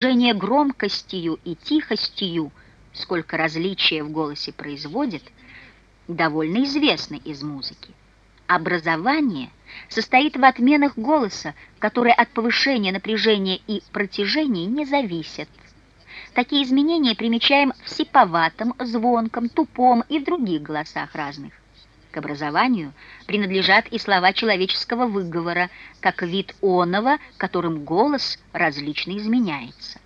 выражение громкостью и тихостью, сколько различия в голосе производит, довольно известно из музыки. Образование состоит в отменах голоса, которые от повышения напряжения и протяжения не зависят. Такие изменения примечаем в сиповатом, звонком, тупом и в других голосах разных. К образованию принадлежат и слова человеческого выговора, как вид оного, которым голос различно изменяется.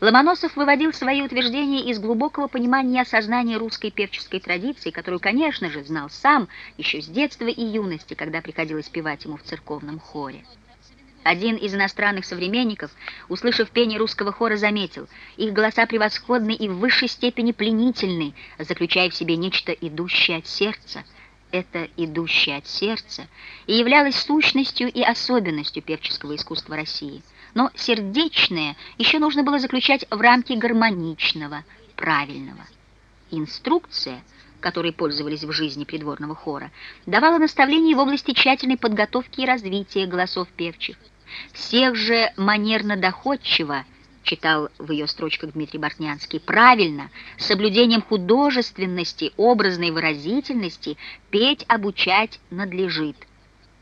Ломоносов выводил свои утверждения из глубокого понимания и осознания русской певческой традиции, которую, конечно же, знал сам еще с детства и юности, когда приходилось певать ему в церковном хоре. Один из иностранных современников, услышав пение русского хора, заметил, их голоса превосходны и в высшей степени пленительны, заключая в себе нечто идущее от сердца. Это идущее от сердца и являлось сущностью и особенностью певческого искусства России. Но сердечное еще нужно было заключать в рамки гармоничного, правильного. Инструкция, которой пользовались в жизни придворного хора, давала наставления в области тщательной подготовки и развития голосов певчих. Всех же манерно-доходчиво, читал в ее строчках Дмитрий Бортнянский, правильно, с соблюдением художественности, образной выразительности, петь обучать надлежит.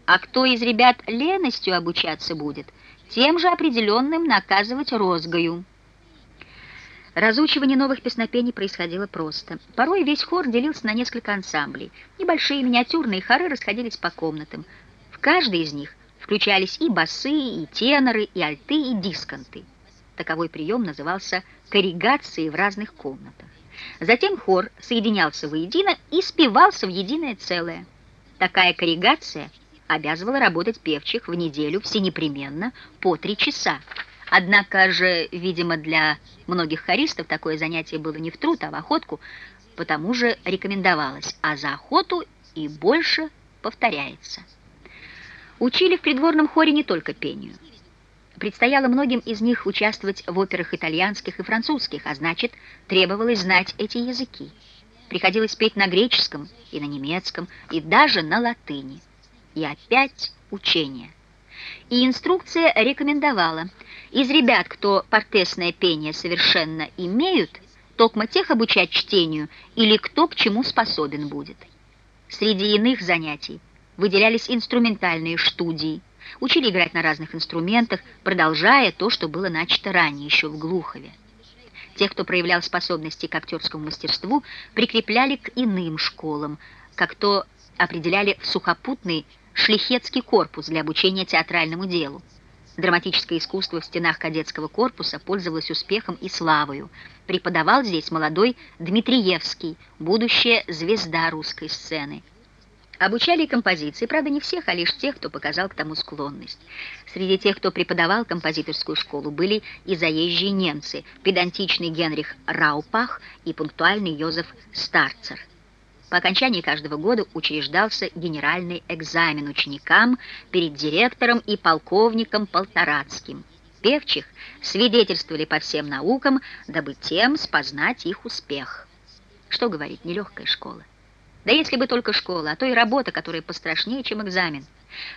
А кто из ребят леностью обучаться будет, тем же определенным наказывать розгою. Разучивание новых песнопений происходило просто. Порой весь хор делился на несколько ансамблей. Небольшие миниатюрные хоры расходились по комнатам. В каждой из них Включались и басы, и теноры, и альты, и дисконты. Таковой прием назывался корригацией в разных комнатах. Затем хор соединялся воедино и спевался в единое целое. Такая корригация обязывала работать певчих в неделю всенепременно по три часа. Однако же, видимо, для многих хористов такое занятие было не в труд, а в охотку, потому же рекомендовалось, а за охоту и больше повторяется. Учили в придворном хоре не только пению. Предстояло многим из них участвовать в операх итальянских и французских, а значит, требовалось знать эти языки. Приходилось петь на греческом и на немецком, и даже на латыни. И опять учение. И инструкция рекомендовала, из ребят, кто портесное пение совершенно имеют, токмо тех обучать чтению или кто к чему способен будет. Среди иных занятий выделялись инструментальные студии, учили играть на разных инструментах, продолжая то, что было начато ранее, еще в Глухове. Тех, кто проявлял способности к актерскому мастерству, прикрепляли к иным школам, как то определяли в сухопутный шлихетский корпус для обучения театральному делу. Драматическое искусство в стенах кадетского корпуса пользовалось успехом и славою. Преподавал здесь молодой Дмитриевский, будущая звезда русской сцены. Обучали композиции, правда, не всех, а лишь тех, кто показал к тому склонность. Среди тех, кто преподавал композиторскую школу, были и заезжие немцы, педантичный Генрих Раупах и пунктуальный Йозеф Старцер. По окончании каждого года учреждался генеральный экзамен ученикам перед директором и полковником Полторацким. Певчих свидетельствовали по всем наукам, дабы тем спознать их успех. Что говорить, нелегкая школа. Да если бы только школа, а то и работа, которая пострашнее, чем экзамен.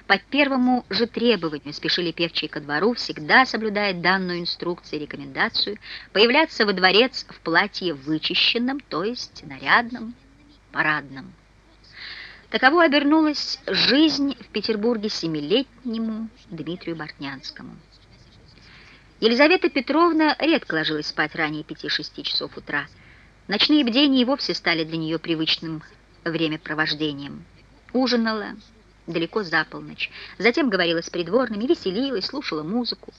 По первому же требованию спешили певчие ко двору, всегда соблюдая данную инструкцию и рекомендацию, появляться во дворец в платье вычищенном, то есть нарядном, парадном. Таково обернулась жизнь в Петербурге семилетнему Дмитрию Бортнянскому. Елизавета Петровна редко ложилась спать ранее пяти-шести часов утра. Ночные бдения и вовсе стали для нее привычным времяпровождением. Ужинала далеко за полночь, затем говорила с придворными, веселилась, слушала музыку.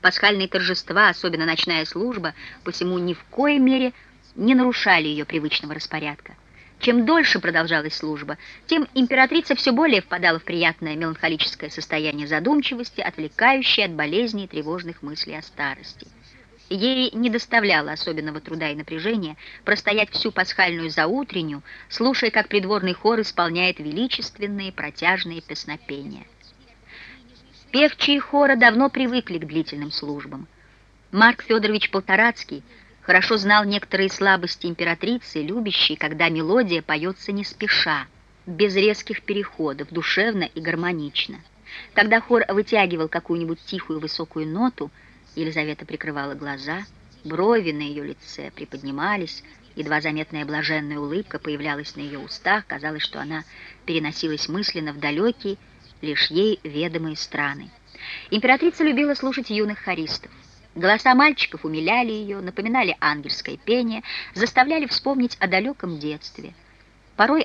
Пасхальные торжества, особенно ночная служба, посему ни в коей мере не нарушали ее привычного распорядка. Чем дольше продолжалась служба, тем императрица все более впадала в приятное меланхолическое состояние задумчивости, отвлекающее от болезней и тревожных мыслей о старости. Ей не доставляло особенного труда и напряжения простоять всю пасхальную заутреннюю, слушая, как придворный хор исполняет величественные протяжные песнопения. Певчие хора давно привыкли к длительным службам. Марк Федорович Полторацкий хорошо знал некоторые слабости императрицы, любящей, когда мелодия поется не спеша, без резких переходов, душевно и гармонично. Когда хор вытягивал какую-нибудь тихую высокую ноту, Елизавета прикрывала глаза, брови на ее лице приподнимались, едва заметная блаженная улыбка появлялась на ее устах, казалось, что она переносилась мысленно в далекие, лишь ей ведомые страны. Императрица любила слушать юных хористов. Голоса мальчиков умиляли ее, напоминали ангельское пение, заставляли вспомнить о далеком детстве. Порой